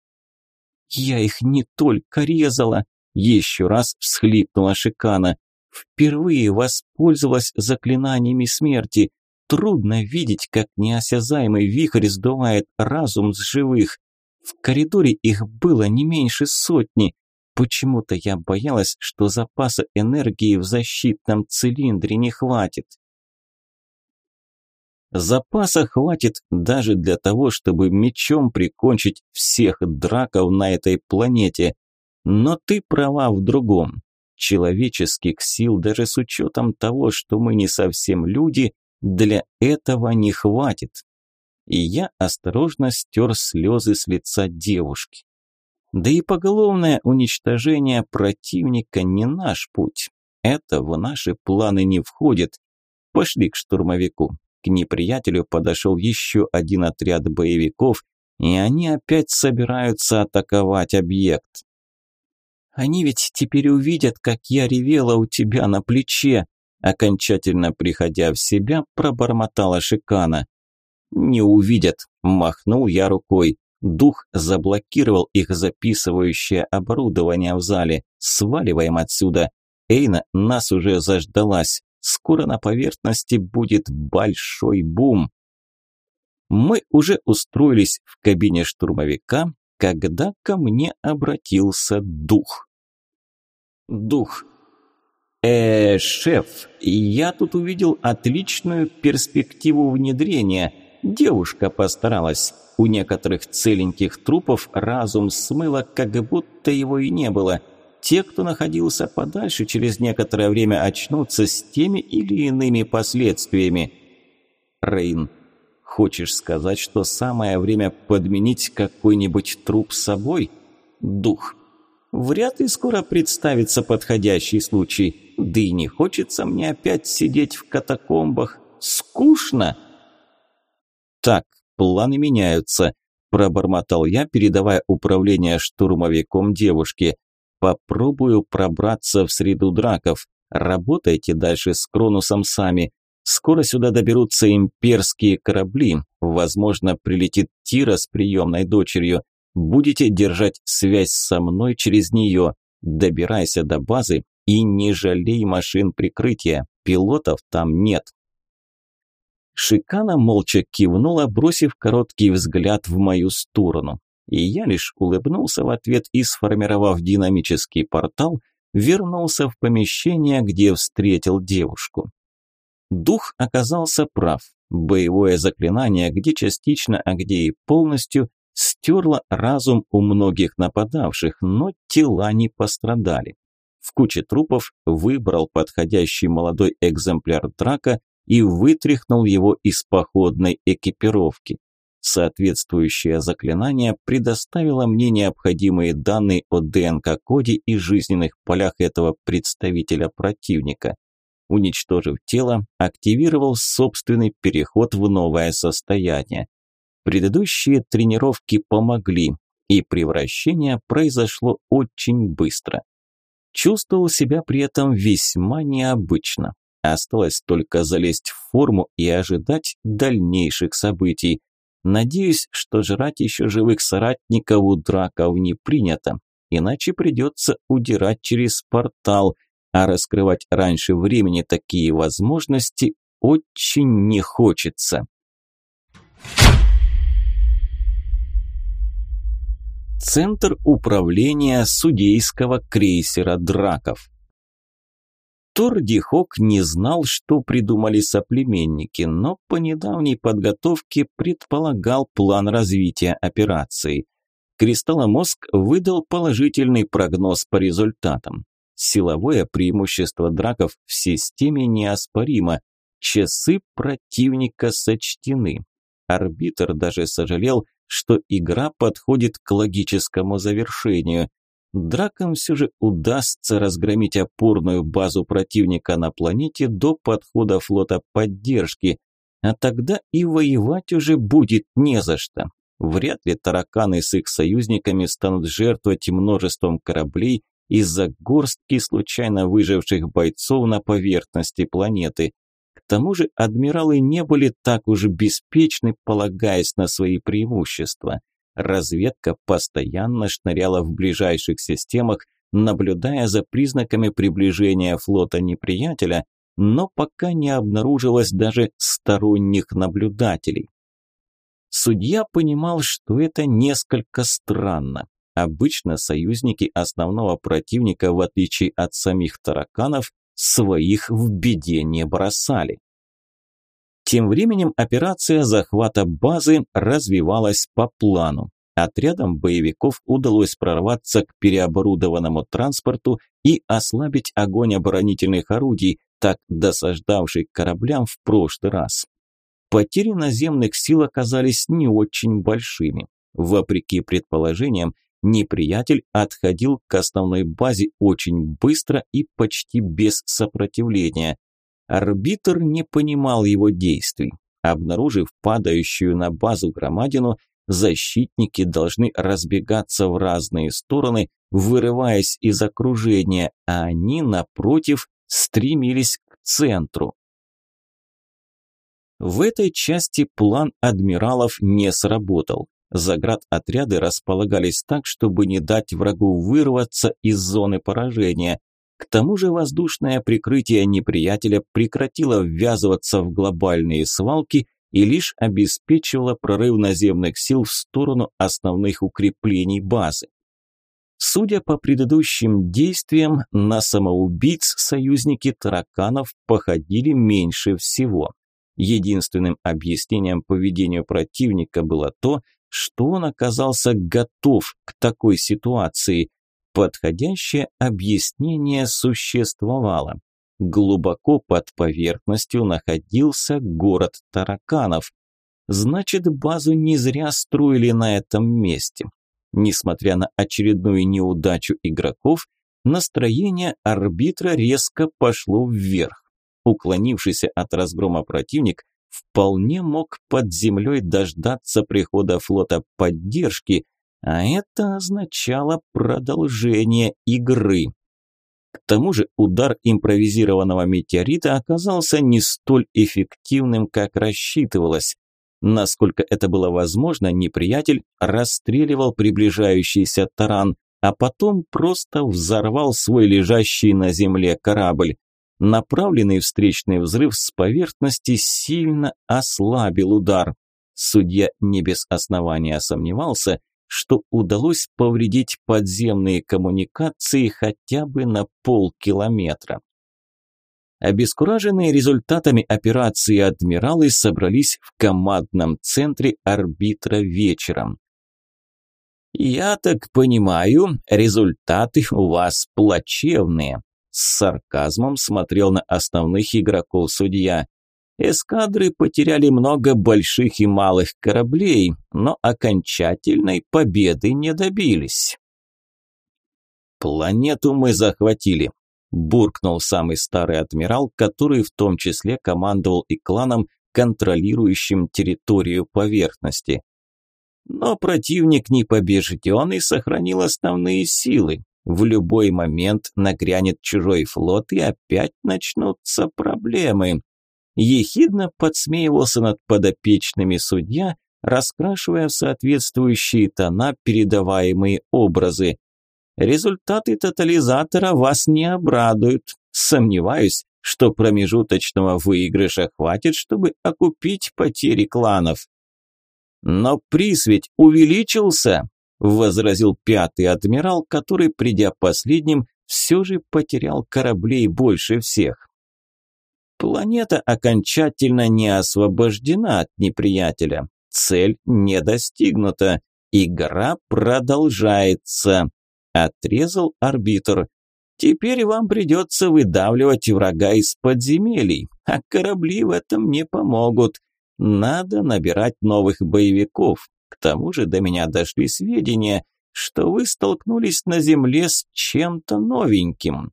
«Я их не только резала», – еще раз всхлипнула Шикана. «Впервые воспользовалась заклинаниями смерти. Трудно видеть, как неосязаемый вихрь сдувает разум с живых. В коридоре их было не меньше сотни. Почему-то я боялась, что запаса энергии в защитном цилиндре не хватит. Запаса хватит даже для того, чтобы мечом прикончить всех драков на этой планете. Но ты права в другом. Человеческих сил даже с учетом того, что мы не совсем люди, для этого не хватит. И я осторожно стер слезы с лица девушки. Да и поголовное уничтожение противника не наш путь. Это в наши планы не входит. Пошли к штурмовику. К неприятелю подошел еще один отряд боевиков, и они опять собираются атаковать объект. «Они ведь теперь увидят, как я ревела у тебя на плече», окончательно приходя в себя, пробормотала Шикана. «Не увидят», – махнул я рукой. Дух заблокировал их записывающее оборудование в зале. Сваливаем отсюда. Эйна нас уже заждалась. Скоро на поверхности будет большой бум. Мы уже устроились в кабине штурмовика, когда ко мне обратился дух. Дух. Э, шеф, я тут увидел отличную перспективу внедрения – Девушка постаралась. У некоторых целеньких трупов разум смыло, как будто его и не было. Те, кто находился подальше, через некоторое время очнутся с теми или иными последствиями. Рейн, хочешь сказать, что самое время подменить какой-нибудь труп собой? Дух. Вряд ли скоро представится подходящий случай. Да и не хочется мне опять сидеть в катакомбах. Скучно. Так, планы меняются, пробормотал я, передавая управление штурмовиком девушке. Попробую пробраться в среду драков. Работайте дальше с Кронусом сами. Скоро сюда доберутся имперские корабли. Возможно, прилетит Тира с приемной дочерью. Будете держать связь со мной через нее. Добирайся до базы и не жалей машин прикрытия. Пилотов там нет. Шикана молча кивнула, бросив короткий взгляд в мою сторону. И я лишь улыбнулся в ответ и, сформировав динамический портал, вернулся в помещение, где встретил девушку. Дух оказался прав. Боевое заклинание, где частично, а где и полностью, стерло разум у многих нападавших, но тела не пострадали. В куче трупов выбрал подходящий молодой экземпляр драка и вытряхнул его из походной экипировки. Соответствующее заклинание предоставило мне необходимые данные о ДНК-коде и жизненных полях этого представителя противника. Уничтожив тело, активировал собственный переход в новое состояние. Предыдущие тренировки помогли, и превращение произошло очень быстро. Чувствовал себя при этом весьма необычно. Осталось только залезть в форму и ожидать дальнейших событий. Надеюсь, что жрать еще живых соратников у драков не принято, иначе придется удирать через портал, а раскрывать раньше времени такие возможности очень не хочется. Центр управления судейского крейсера «Драков». Тор Дихок не знал, что придумали соплеменники, но по недавней подготовке предполагал план развития операции. Кристалломозг выдал положительный прогноз по результатам. Силовое преимущество драков в системе неоспоримо. Часы противника сочтены. Арбитр даже сожалел, что игра подходит к логическому завершению – дракам все же удастся разгромить опорную базу противника на планете до подхода флота поддержки, а тогда и воевать уже будет не за что. Вряд ли тараканы с их союзниками станут жертвовать множеством кораблей из-за горстки случайно выживших бойцов на поверхности планеты. К тому же адмиралы не были так уж беспечны, полагаясь на свои преимущества разведка постоянно шныряла в ближайших системах, наблюдая за признаками приближения флота неприятеля, но пока не обнаружилось даже сторонних наблюдателей. Судья понимал, что это несколько странно. Обычно союзники основного противника, в отличие от самих тараканов, своих в беде не бросали. Тем временем операция захвата базы развивалась по плану. Отрядам боевиков удалось прорваться к переоборудованному транспорту и ослабить огонь оборонительных орудий, так досаждавший кораблям в прошлый раз. Потери наземных сил оказались не очень большими. Вопреки предположениям, неприятель отходил к основной базе очень быстро и почти без сопротивления, Арбитр не понимал его действий. Обнаружив падающую на базу громадину, защитники должны разбегаться в разные стороны, вырываясь из окружения, а они, напротив, стремились к центру. В этой части план адмиралов не сработал. Заградотряды располагались так, чтобы не дать врагу вырваться из зоны поражения. К тому же воздушное прикрытие неприятеля прекратило ввязываться в глобальные свалки и лишь обеспечивало прорыв наземных сил в сторону основных укреплений базы. Судя по предыдущим действиям, на самоубийц союзники тараканов походили меньше всего. Единственным объяснением поведению противника было то, что он оказался готов к такой ситуации, Подходящее объяснение существовало. Глубоко под поверхностью находился город тараканов. Значит, базу не зря строили на этом месте. Несмотря на очередную неудачу игроков, настроение арбитра резко пошло вверх. Уклонившийся от разгрома противник вполне мог под землей дождаться прихода флота поддержки – а это означало продолжение игры. К тому же удар импровизированного метеорита оказался не столь эффективным, как рассчитывалось. Насколько это было возможно, неприятель расстреливал приближающийся таран, а потом просто взорвал свой лежащий на земле корабль. Направленный встречный взрыв с поверхности сильно ослабил удар. Судья не без основания сомневался, что удалось повредить подземные коммуникации хотя бы на полкилометра. Обескураженные результатами операции адмиралы собрались в командном центре арбитра вечером. «Я так понимаю, результаты у вас плачевные», – с сарказмом смотрел на основных игроков судья. Эскадры потеряли много больших и малых кораблей, но окончательной победы не добились. «Планету мы захватили», – буркнул самый старый адмирал, который в том числе командовал и кланом, контролирующим территорию поверхности. Но противник не побежден и сохранил основные силы. В любой момент нагрянет чужой флот и опять начнутся проблемы ехидно подсмеивался над подопечными судья, раскрашивая в соответствующие тона передаваемые образы. Результаты тотализатора вас не обрадуют. Сомневаюсь, что промежуточного выигрыша хватит, чтобы окупить потери кланов. Но приз ведь увеличился, возразил пятый адмирал, который, придя последним, все же потерял кораблей больше всех. Планета окончательно не освобождена от неприятеля. Цель не достигнута. Игра продолжается. Отрезал арбитр. Теперь вам придется выдавливать врага из подземелий, а корабли в этом не помогут. Надо набирать новых боевиков. К тому же до меня дошли сведения, что вы столкнулись на Земле с чем-то новеньким.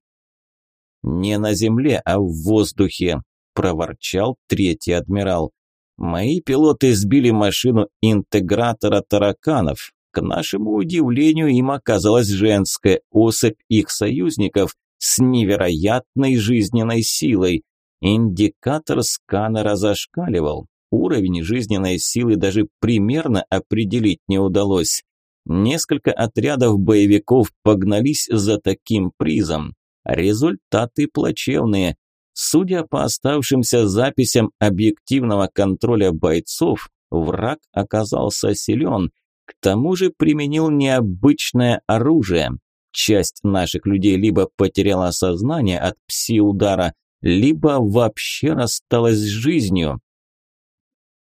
«Не на земле, а в воздухе», – проворчал третий адмирал. «Мои пилоты сбили машину интегратора тараканов. К нашему удивлению, им оказалась женская особь их союзников с невероятной жизненной силой. Индикатор сканера зашкаливал. Уровень жизненной силы даже примерно определить не удалось. Несколько отрядов боевиков погнались за таким призом. Результаты плачевные. Судя по оставшимся записям объективного контроля бойцов, враг оказался силен. К тому же применил необычное оружие. Часть наших людей либо потеряла сознание от пси-удара, либо вообще рассталась с жизнью.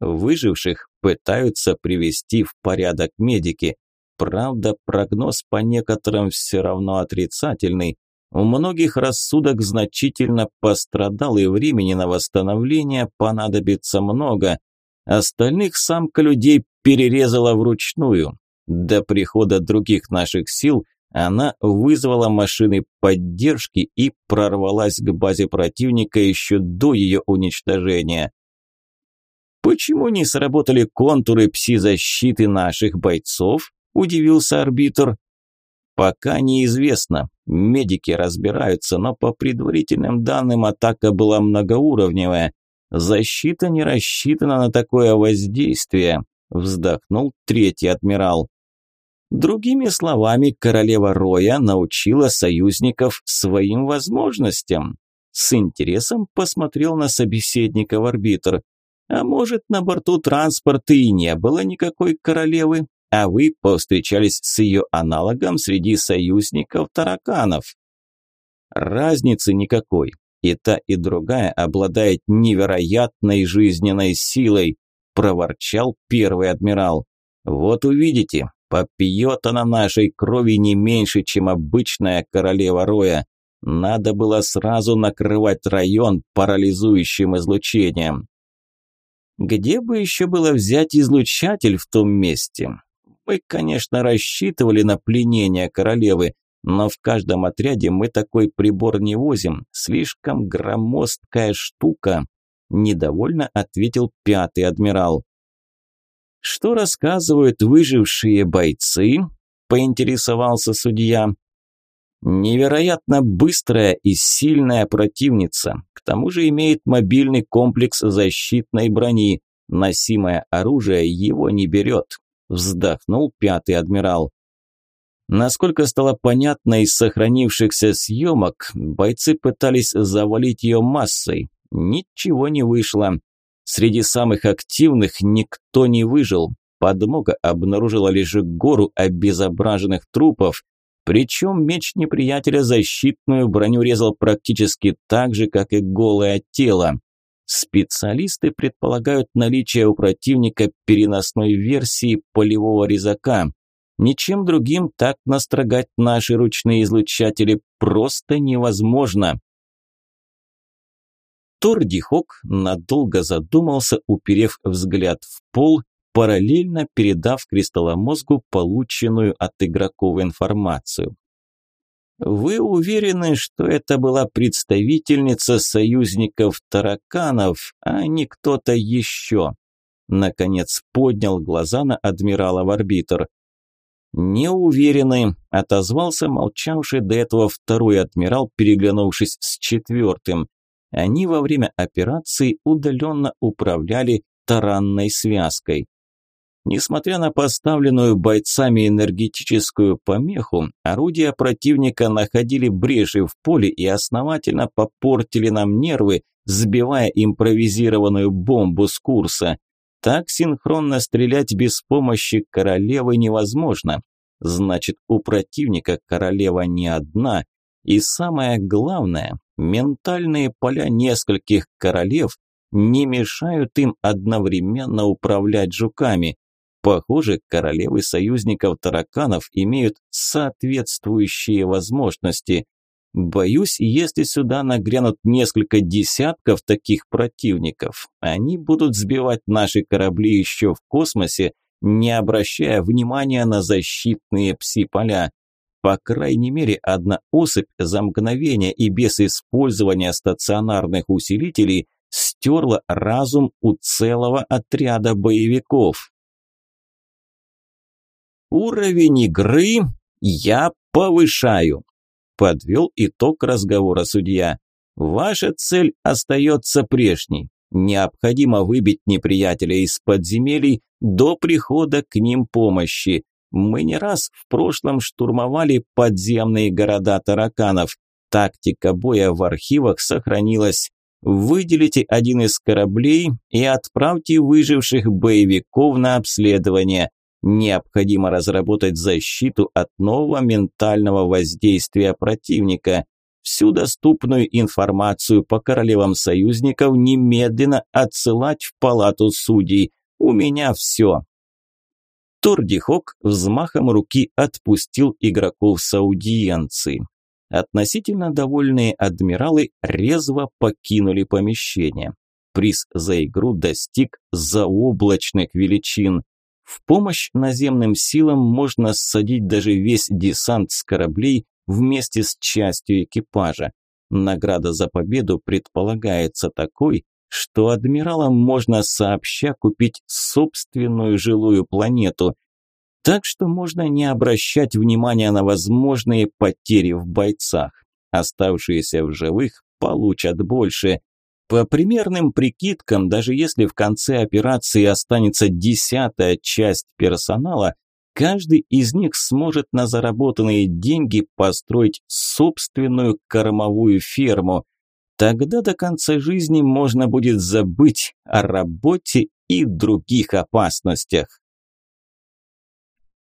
Выживших пытаются привести в порядок медики. Правда, прогноз по некоторым все равно отрицательный, у многих рассудок значительно пострадал, и времени на восстановление понадобится много. Остальных самка людей перерезала вручную. До прихода других наших сил она вызвала машины поддержки и прорвалась к базе противника еще до ее уничтожения. «Почему не сработали контуры пси-защиты наших бойцов?» – удивился арбитр. Пока неизвестно. Медики разбираются, но по предварительным данным атака была многоуровневая. Защита не рассчитана на такое воздействие, вздохнул третий адмирал. Другими словами, королева Роя научила союзников своим возможностям. С интересом посмотрел на собеседника в арбитр. А может, на борту транспорта и не было никакой королевы, а вы повстречались с ее аналогом среди союзников тараканов. Разницы никакой. И та, и другая обладает невероятной жизненной силой, проворчал первый адмирал. Вот увидите, попьет она нашей крови не меньше, чем обычная королева Роя. Надо было сразу накрывать район парализующим излучением. Где бы еще было взять излучатель в том месте? Мы, конечно, рассчитывали на пленение королевы, но в каждом отряде мы такой прибор не возим. Слишком громоздкая штука. Недовольно ответил пятый адмирал. Что рассказывают выжившие бойцы? Поинтересовался судья. Невероятно быстрая и сильная противница. К тому же имеет мобильный комплекс защитной брони. Носимое оружие его не берет вздохнул пятый адмирал. Насколько стало понятно из сохранившихся съемок, бойцы пытались завалить ее массой. Ничего не вышло. Среди самых активных никто не выжил. Подмога обнаружила лишь гору обезображенных трупов, причем меч неприятеля защитную броню резал практически так же, как и голое тело. Специалисты предполагают наличие у противника переносной версии полевого резака. Ничем другим так настрогать наши ручные излучатели просто невозможно. Тордихок надолго задумался, уперев взгляд в пол, параллельно передав кристалломозгу полученную от игроков информацию. Вы уверены, что это была представительница союзников тараканов, а не кто-то еще? Наконец поднял глаза на адмирала в арбитр. «Не уверены», – отозвался молчавший до этого второй адмирал, переглянувшись с четвертым. Они во время операции удаленно управляли таранной связкой. Несмотря на поставленную бойцами энергетическую помеху, орудия противника находили бреши в поле и основательно попортили нам нервы, сбивая импровизированную бомбу с курса. Так синхронно стрелять без помощи королевы невозможно. Значит, у противника королева не одна. И самое главное, ментальные поля нескольких королев не мешают им одновременно управлять жуками. Похоже, королевы союзников тараканов имеют соответствующие возможности. Боюсь, если сюда нагрянут несколько десятков таких противников, они будут сбивать наши корабли еще в космосе, не обращая внимания на защитные пси-поля. По крайней мере, одна особь за мгновение и без использования стационарных усилителей стерла разум у целого отряда боевиков. Уровень игры я повышаю, подвел итог разговора судья. Ваша цель остается прежней. Необходимо выбить неприятеля из подземелий до прихода к ним помощи. Мы не раз в прошлом штурмовали подземные города тараканов. Тактика боя в архивах сохранилась. Выделите один из кораблей и отправьте выживших боевиков на обследование. Необходимо разработать защиту от нового ментального воздействия противника. Всю доступную информацию по королевам союзников немедленно отсылать в палату судей. У меня все. Тордихок взмахом руки отпустил игроков с аудиенции. Относительно довольные адмиралы резво покинули помещение. Приз за игру достиг заоблачных величин. В помощь наземным силам можно ссадить даже весь десант с кораблей вместе с частью экипажа. Награда за победу предполагается такой, что адмиралам можно сообща купить собственную жилую планету, так что можно не обращать внимания на возможные потери в бойцах. Оставшиеся в живых получат больше. По примерным прикидкам, даже если в конце операции останется десятая часть персонала, каждый из них сможет на заработанные деньги построить собственную кормовую ферму. Тогда до конца жизни можно будет забыть о работе и других опасностях.